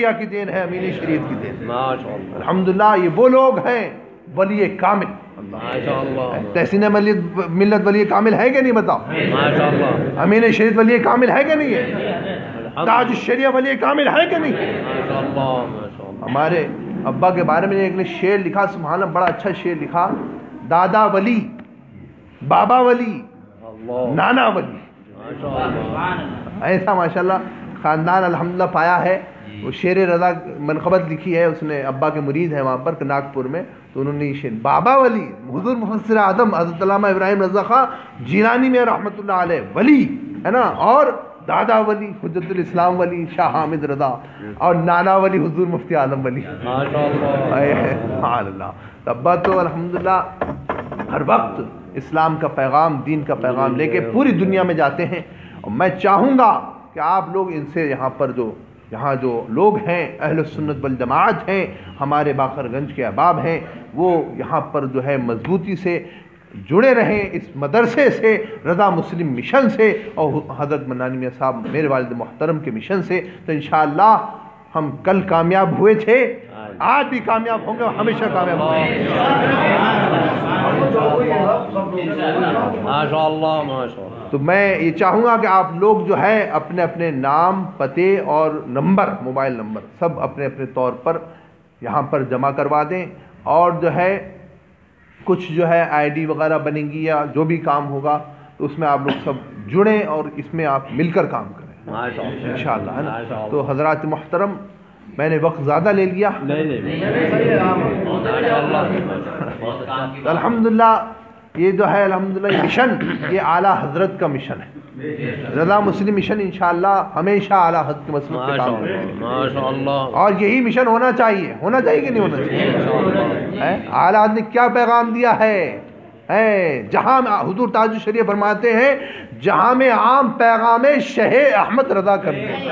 تقیہ کی دین ہے امین شریف کی دین اللہ الحمدللہ یہ وہ لوگ ہیں ولی کامل۔ تحسین ملت ملت ولی کامل ہے کہ نہیں بتاؤ؟ امین شریف ولی کامل ہے کہ نہیں ہے؟ تاج الشریعہ ولی کامل ہے کہ نہیں؟ ہے ہمارے ابا کے بارے میں ایک نے شعر لکھا سبحان بڑا اچھا شعر لکھا۔ دادا ولی بابا ولی نانا ولی۔ ایسا ماشاءاللہ خاندان الحمدللہ پایا ہے۔ وہ شیر رضا منقبت لکھی ہے اس نے ابا کے مرید ہیں وہاں پر ناگپور میں۔ تو انہوں نے یہ شیر بابا ولی حضور مفسر اعظم حضرت علامہ ابراہیم رضا خان جیلانی میں رحمۃ اللہ علیہ ولی ہے نا؟ اور دادا ولی حجت الاسلام ولی شاہ حامد رضا اور نانا ولی حضور مفتی عالم ولی۔ اللہ۔ ابا تو الحمدللہ ہر وقت اسلام کا پیغام دین کا پیغام لے کے پوری دنیا میں جاتے ہیں۔ اور میں چاہوں گا کہ آپ لوگ ان سے یہاں پر جو یہاں جو لوگ ہیں، اہل سنت والجماعت ہیں، ہمارے باقر گنج کے احباب ہیں، وہ یہاں پر جو ہے مضبوطی سے جڑے رہیں، اس مدرسے سے، رضا مسلم مشن سے، اور حضرت منانی میاں صاحب، میرے والد محترم کے مشن سے، تو انشاءاللہ ہم کل کامیاب ہوئے تھے۔ آج بھی کامیاب ہوں گے اور ہمیشہ کامیاب ہوں گے۔ تو میں یہ چاہوں گا کہ آپ لوگ جو ہے اپنے اپنے نام پتے اور نمبر موبائل نمبر سب اپنے اپنے طور پر یہاں پر جمع کروا دیں۔ اور جو ہے کچھ جو ہے آئی ڈی وغیرہ بنے گی یا جو بھی کام ہوگا تو اس میں آپ لوگ سب جڑیں اور اس میں آپ مل کر کام کریں۔ نا؟ ماشاء اللہ تو حضرات محترم میں نے وقت زیادہ لے لیا۔ نہیں نہیں ماشاء اللہ تو الحمدللہ یہ جو ہے الحمدللہ یہ مشن یہ اعلیٰ حضرت کا مشن ہے۔ رضا مسلم مشن انشاءاللہ ہمیشہ اعلیٰ حضرت کے مسلم پہ ماشاء کام کرے اور یہی مشن ہونا چاہیے۔ ہونا چاہیے کہ نہیں ہونا چاہیے؟ ہیں؟ اعلیٰ حضرت نے کیا پیغام دیا ہے؟ جہاں میں حضور تاج الشریف فرماتے ہیں جہاں میں عام پیغام شہ احمد رضا کر دیں۔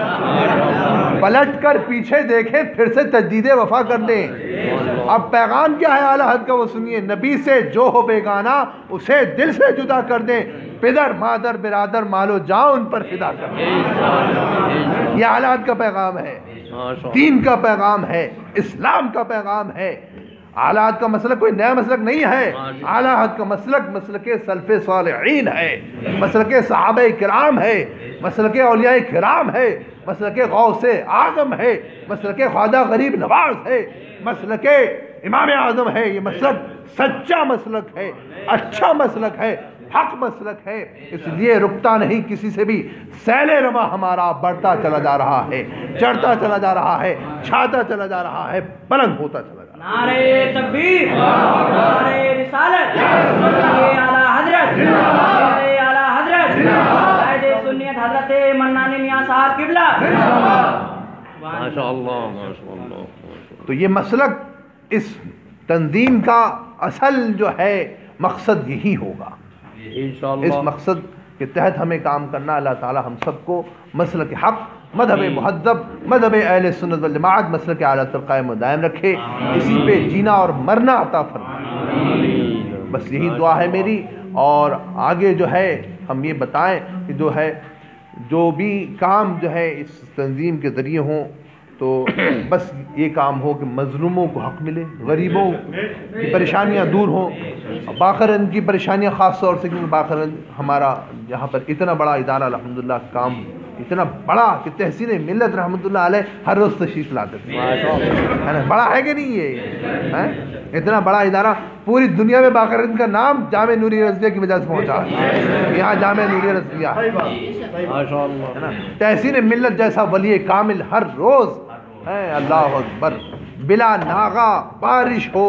پلٹ کر پیچھے دیکھیں پھر سے تجدید وفا کر دیں۔ اب پیغام کیا ہے اعلیٰ حد کا وہ سنیے۔ نبی سے جو ہو بیگانہ اسے دل سے جدا کر دیں۔ پدر مادر برادر مالو جاؤ ان پر فدا کر دیں۔ یہ اعلیٰ حد کا پیغام ہے۔ دین کا پیغام ہے اسلام کا پیغام ہے۔ اعلیٰ حد کا مسلک کوئی نیا مسلک نہیں ہے۔ اعلیٰ حد کا مسلک مسلک سلف صالحین ہے۔ مسلک صحابہ کرام ہے۔ مسلک اولیاء کرام ہے۔ مسلک غوث اعظم ہے۔ مسلک خواجہ غریب نواز ہے۔ مسلک امام اعظم ہے۔ یہ مسلک سچا مسلک ہے۔ اچھا مسلک ہے۔ حق مسلک ہے۔ اس لیے رکتا نہیں کسی سے بھی۔ سیل روا ہمارا بڑھتا چلا جا رہا ہے۔ چڑھتا چلا جا رہا ہے۔ چھاتا چلا جا رہا ہے۔ بلند ہوتا چلا نعرے تکبیر نعرے رسالت یہ اعلی حضرت اعلی حضرت قائد سنیت حضرت منانی میاں صاحب قبلہ۔ ماشاء اللہ ماشاء اللہ ماشاء اللہ تو یہ مسلک اس تنظیم کا اصل جو ہے مقصد یہی ہوگا۔ اس مقصد کے تحت ہمیں کام کرنا اللہ تعالی ہم سب کو مسلک حق مذہب مہذب مذہب اہل سنت والجماعت مسلک اعلیٰ تر قائم و دائم رکھے۔ اسی پہ جینا اور مرنا عطا فرمائے۔ بس یہی دعا ہے میری۔ اور آگے جو ہے ہم یہ بتائیں کہ جو ہے جو بھی کام جو ہے اس تنظیم کے ذریعے ہوں تو بس یہ کام ہو کہ مظلوموں کو حق ملے غریبوں کی پریشانیاں دور ہوں۔ باخرند کی پریشانیاں خاص طور سے کیونکہ باخرند ہمارا یہاں پر اتنا بڑا ادارہ الحمدللہ کام اتنا بڑا کہ تحسین ملت رحمۃ اللہ علیہ ہر روز تشریف لاتے تھے ہے نا بڑا ہے کہ نہیں یہ؟ اتنا بڑا ادارہ پوری دنیا میں باقرند کا نام جامع نوری رضویہ کی وجہ سے پہنچا۔ ہے یہاں جامع نوری رضویہ تحسین ملت جیسا ولی کامل ہر روز۔ ہے اللہ اکبر۔ بلا ناغا بارش ہو۔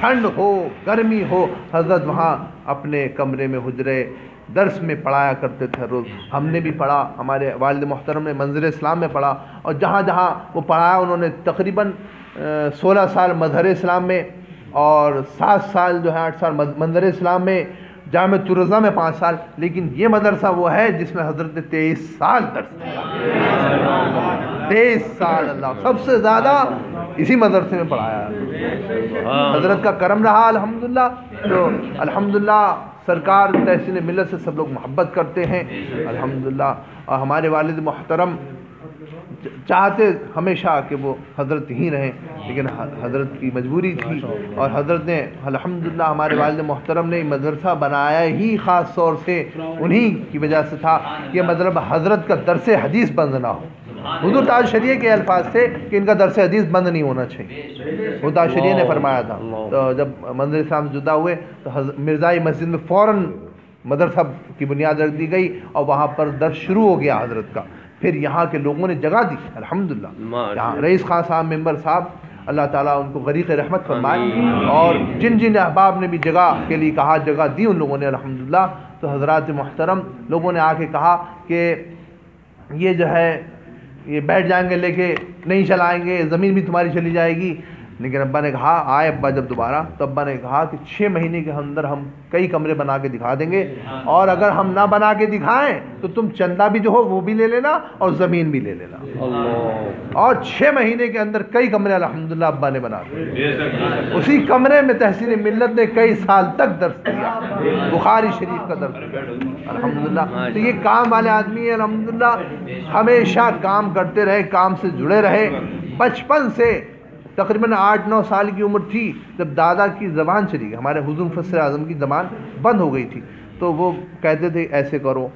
ٹھنڈ ہو، گرمی ہو، حضرت وہاں اپنے کمرے میں حجرے درس میں پڑھایا کرتے تھے روز۔ ہم نے بھی پڑھا، ہمارے والد محترم نے منظر اسلام میں پڑھا۔ اور جہاں جہاں وہ پڑھایا، انہوں نے تقریباً سولہ سال مظہر اسلام میں اور سات سال جو ہے، آٹھ سال منظر اسلام میں، جامع ترزہ میں پانچ سال۔ لیکن یہ مدرسہ وہ ہے جس میں حضرت نے تیئیس سال درس۔ تیئیس سال اللہ، سب سے زیادہ اسی مدرسے میں پڑھایا۔ حضرت کا کرم رہا، الحمدللہ۔ تو الحمدللہ، سرکار، تحسین ملت سے سب لوگ محبت کرتے ہیں۔ الحمدللہ اور ہمارے والد محترم چاہتے ہمیشہ کہ وہ حضرت ہی رہیں، لیکن حضرت کی مجبوری تھی۔ اور حضرت نے الحمدللہ، ہمارے والد محترم نے مدرسہ بنایا ہی خاص طور سے انہی کی وجہ سے تھا کہ مطلب حضرت کا درس حدیث بند نہ ہو۔ حضور تاج شریعہ کے الفاظ تھے کہ ان کا درس حدیث بند نہیں ہونا چاہیے۔ وہ تاج شریعہ نے فرمایا تھا۔ تو جب منظر اسلام سے جدا ہوئے تو مرزائی مسجد میں فوراً مدرسہ کی بنیاد رکھ دی گئی اور وہاں پر درس شروع ہو گیا حضرت کا۔ پھر یہاں کے لوگوں نے جگہ دی۔ الحمدللہ۔ یہاں رئیس خان صاحب ممبر صاحب اللہ تعالیٰ ان کو غریق رحمت فرمائے۔ اور جن جن احباب نے بھی جگہ کے لیے کہا جگہ دی ان لوگوں نے الحمدللہ۔ تو حضرات محترم لوگوں نے آ کے کہا کہ یہ جو ہے یہ بیٹھ جائیں گے لے کے، نہیں چلائیں گے، زمین بھی تمہاری چلی جائے گی۔ لیکن ابا نے کہا آئے ابا جب دوبارہ تو ابا نے کہا کہ چھ مہینے کے اندر ہم کئی کمرے بنا کے دکھا دیں گے۔ اور اگر ہم نہ بنا کے دکھائیں تو تم چندہ بھی جو ہو وہ بھی لے لینا اور زمین بھی لے لینا۔ اور چھ مہینے کے اندر کئی کمرے الحمدللہ ابا نے بنا دیے۔ اسی کمرے میں تحصیل ملت نے کئی سال تک درس دیا۔ بخاری شریف کا درس۔ الحمدللہ۔ تو یہ کام والے آدمی ہیں الحمدللہ ہمیشہ کام کرتے رہے کام سے جڑے رہے۔ بچپن سے تقریباً آٹھ نو سال کی عمر تھی جب دادا کی زبان چلی گئی، ہمارے حضور فصر اعظم کی زبان بند ہو گئی تھی۔ تو وہ کہتے تھے، ایسے کرو،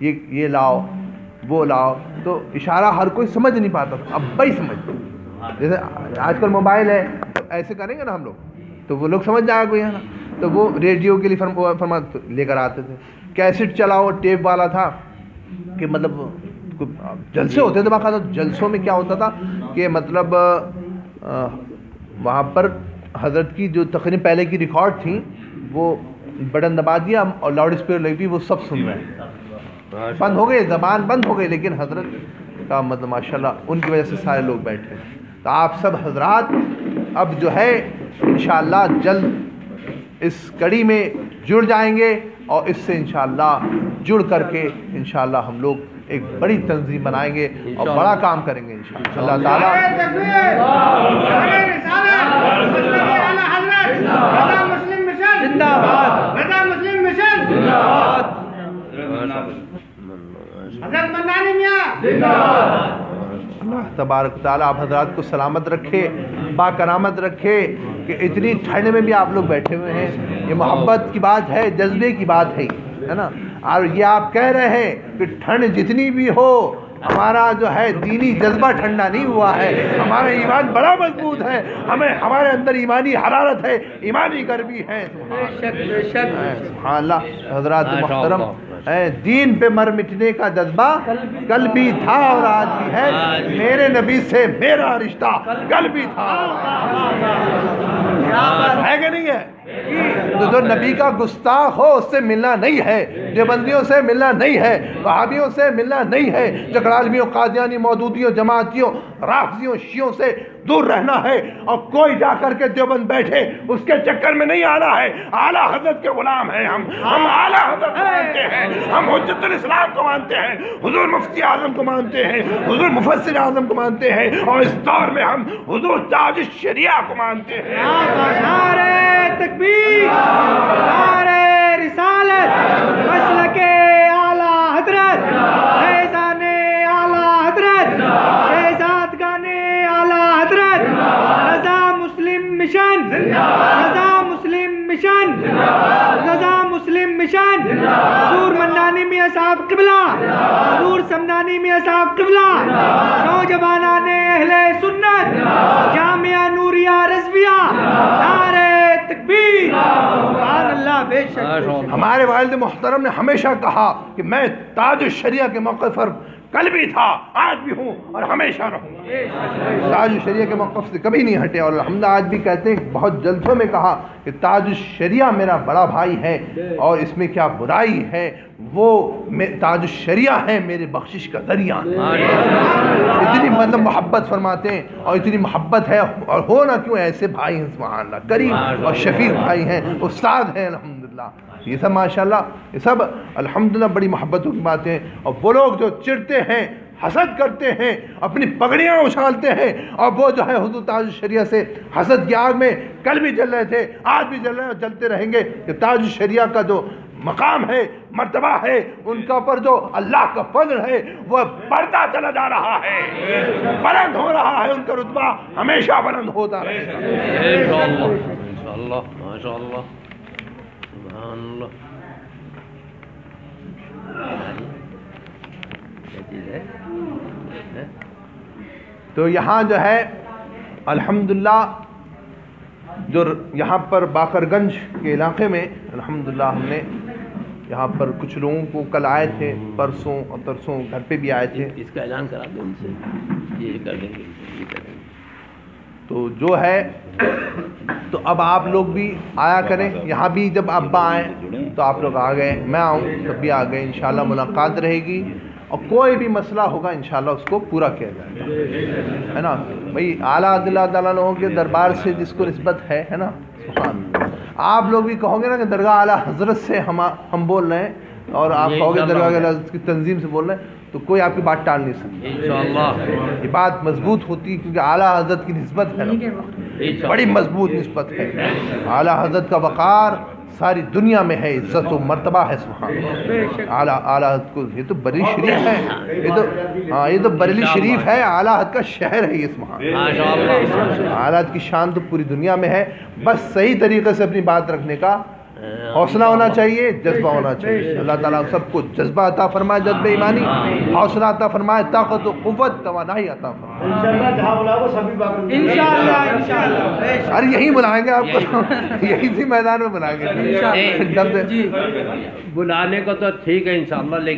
یہ یہ لاؤ، وہ لاؤ۔ تو اشارہ ہر کوئی سمجھ نہیں پاتا تھا اب بھائی سمجھ۔ جیسے آج کل موبائل ہے، تو ایسے کریں گے نا ہم لوگ۔ تو وہ لوگ سمجھ جائے کوئی، ہے نا؟ تو وہ ریڈیو کے لیے فرما لے کر آتے تھے۔ کیسٹ چلاؤ، ٹیپ والا تھا کہ مطلب جلسے ہوتے تھے، باقاعدہ جلسوں میں کیا ہوتا تھا کہ مطلب وہاں پر حضرت کی جو تقریب پہلے کی ریکارڈ تھیں وہ بٹن دبا دیا اور لاؤڈ اسپیکر لگی وہ سب سن رہے ہیں۔ بند ہو گئے زبان بند ہو گئے لیکن حضرت کا مطلب ماشاء اللہ ان کی وجہ سے سارے لوگ بیٹھے تو آپ سب حضرات اب جو ہے انشاءاللہ جلد اس کڑی میں جڑ جائیں گے اور اس سے انشاءاللہ جڑ کر کے انشاءاللہ ہم لوگ ایک بڑی تنظیم بنائیں گے اور بڑا کام کریں گے انشاءاللہ۔ اللہ اللہ تبارک تعالیٰ آپ حضرات کو سلامت رکھے با کرامت رکھے کہ اتنی ٹھنڈ میں بھی آپ لوگ بیٹھے ہوئے ہیں۔ یہ محبت کی بات ہے جذبے کی بات ہے۔ ہے نا؟ اور یہ آپ کہہ رہے ہیں کہ ٹھنڈ جتنی بھی ہو ہمارا جو ہے دینی جذبہ ٹھنڈا نہیں ہوا ہے۔ ہمارا ایمان بڑا مضبوط ہے۔ ہمیں ہمارے اندر ایمانی حرارت ہے ایمانی گرمی ہے۔ سبحان اللہ حضرات محترم دین پہ مر مٹنے کا جذبہ کل بھی تھا اور آج بھی ہے۔ میرے نبی سے میرا رشتہ کل بھی تھا۔ ہے کہ نہیں ہے؟ تو جو نبی کا گستاخ ہو، اس سے ملنا نہیں ہے۔ دیوبندیوں سے ملنا نہیں ہے وہابیوں سے ملنا نہیں ہے۔ چکرالمیوں قادیانی مودودیوں، جماعتیوں، رافضیوں شیوں سے دور رہنا ہے۔ اور کوئی جا کر کے دیوبند بیٹھے، اس کے چکر میں نہیں آنا ہے۔ اعلیٰ حضرت کے غلام ہیں ہم۔ ہم اعلیٰ حضرت مانتے ہیں۔ ہم حجت الاسلام کو مانتے ہیں، حضور مفتی اعظم کو مانتے ہیں، حضور مفسر اعظم کو مانتے ہیں، اور اس دور میں ہم حضور تاج شریعہ کو مانتے ہیں۔ نعرہ تکبیر نعرہ رسالت مسلک اعلیٰ حضرت فیضان اعلیٰ حضرت شہزاد گانے اعلیٰ حضرت رضا مسلم مشن رضا مسلم مشن رضا مسلم مشن حضور منانی میں صاحب قبلہ. حضور سمنانی میں صاحب قبلہ. نوجوانان اہل سنت. جامعہ نوریہ رضویہ. نعرہ تکبیر. سبحان اللہ بے شک. ہمارے والد محترم نے ہمیشہ کہا کہ میں تاج الشریعہ کے موقع پر کل بھی تھا، آج بھی ہوں اور ہمیشہ رہوں۔ تاج الشریعہ کے موقف سے کبھی نہیں ہٹے اور الحمد آج بھی کہتے ہیں، بہت جلسوں میں کہا کہ تاج الشریعہ میرا بڑا بھائی ہے اور اس میں کیا برائی ہے؟ وہ تاج الشریعہ ہے میرے بخشش کا ذریعہ اتنی مطلب محبت فرماتے ہیں اور اتنی محبت ہے، اور ہو نہ کیوں ایسے بھائی ہیں، سبحان اللہ کریم اور شفیق بھائی ہیں، استاد ہیں، الحمدللہ۔ یہ سب ماشاءاللہ، یہ سب الحمدللہ بڑی محبتوں کی باتیں اور وہ لوگ جو چڑتے ہیں، حسد کرتے ہیں، اپنی پگڑیاں اچھالتے ہیں، اور وہ جو ہے حضور تاج الشریعہ سے حسد کی آگ میں کل بھی جل رہے تھے، آج بھی جل رہے ہیں اور جلتے رہیں گے کہ تاج الشریعہ کا جو مقام ہے، مرتبہ ہے، ان کا پر جو اللہ کا فضل ہے، وہ بڑھتا چلا جا رہا ہے۔ بلند ہو رہا ہے، ان کا رتبہ ہمیشہ بلند ہوتا رہے گا انشاءاللہ انشاءاللہ ماشاءاللہ سبحان اللہ؟ تو یہاں جو ہے الحمدللہ جو یہاں پر باقر گنج کے علاقے میں الحمدللہ ہم نے یہاں پر کچھ لوگوں کو کل آئے تھے پرسوں اور ترسوں گھر پہ بھی آئے تھے۔ اس کا اعلان کرا دیں ان سے۔ یہ کر دیں گے۔ تو جو ہے تو اب آپ لوگ بھی آیا کریں یہاں بھی جب ابا آئیں تو آپ لوگ آ گئے میں آؤں تب بھی آ گئے انشاءاللہ ملاقات رہے گی۔ اور کوئی بھی مسئلہ ہوگا انشاءاللہ اس کو پورا کیا جائے گا۔ ہے نا؟ بھائی اعلیٰ اللہ تعالیٰ لوگوں کے دربار سے جس کو نسبت ہے ہے نا؟ سبحان اللہ۔ آپ لوگ بھی کہو گے نا کہ درگاہ اعلیٰ حضرت سے ہم ہم بول رہے ہیں اور آپ کہو گے درگاہ کی تنظیم سے بول رہے ہیں تو کوئی آپ کی بات ٹال نہیں سکتا۔ انشاءاللہ۔ یہ بات مضبوط ہوتی ہے کیونکہ اعلیٰ حضرت کی نسبت ہے۔ بڑی مضبوط نسبت ہے۔ اعلیٰ حضرت کا وقار ساری دنیا میں ہے عزت و مرتبہ ہے سبحان اللہ۔ اعلیٰ اعلیٰ حضرت کو یہ تو بریلی شریف ہے۔ یہ تو ہاں یہ تو بریلی شریف ہے اعلیٰ حضرت کا شہر ہے یہ سبحان اعلیٰ حضرت کی شان تو پوری دنیا میں ہے۔ بس صحیح طریقے سے اپنی بات رکھنے کا حوصلہ ہونا چاہیے جذبہ ہونا چاہیے۔ اللہ تعالیٰ سب کو جذبہ عطا فرمائے جذبہ ایمانی۔ حوصلہ عطا فرمائے طاقت و قوت توانائی عطا فرمائے۔ ارے یہی بلائیں گے آپ کو۔ یہی سی میدان میں بلائیں گے۔ دے- بلانے کو تو ٹھیک ہے انشاءاللہ لیکن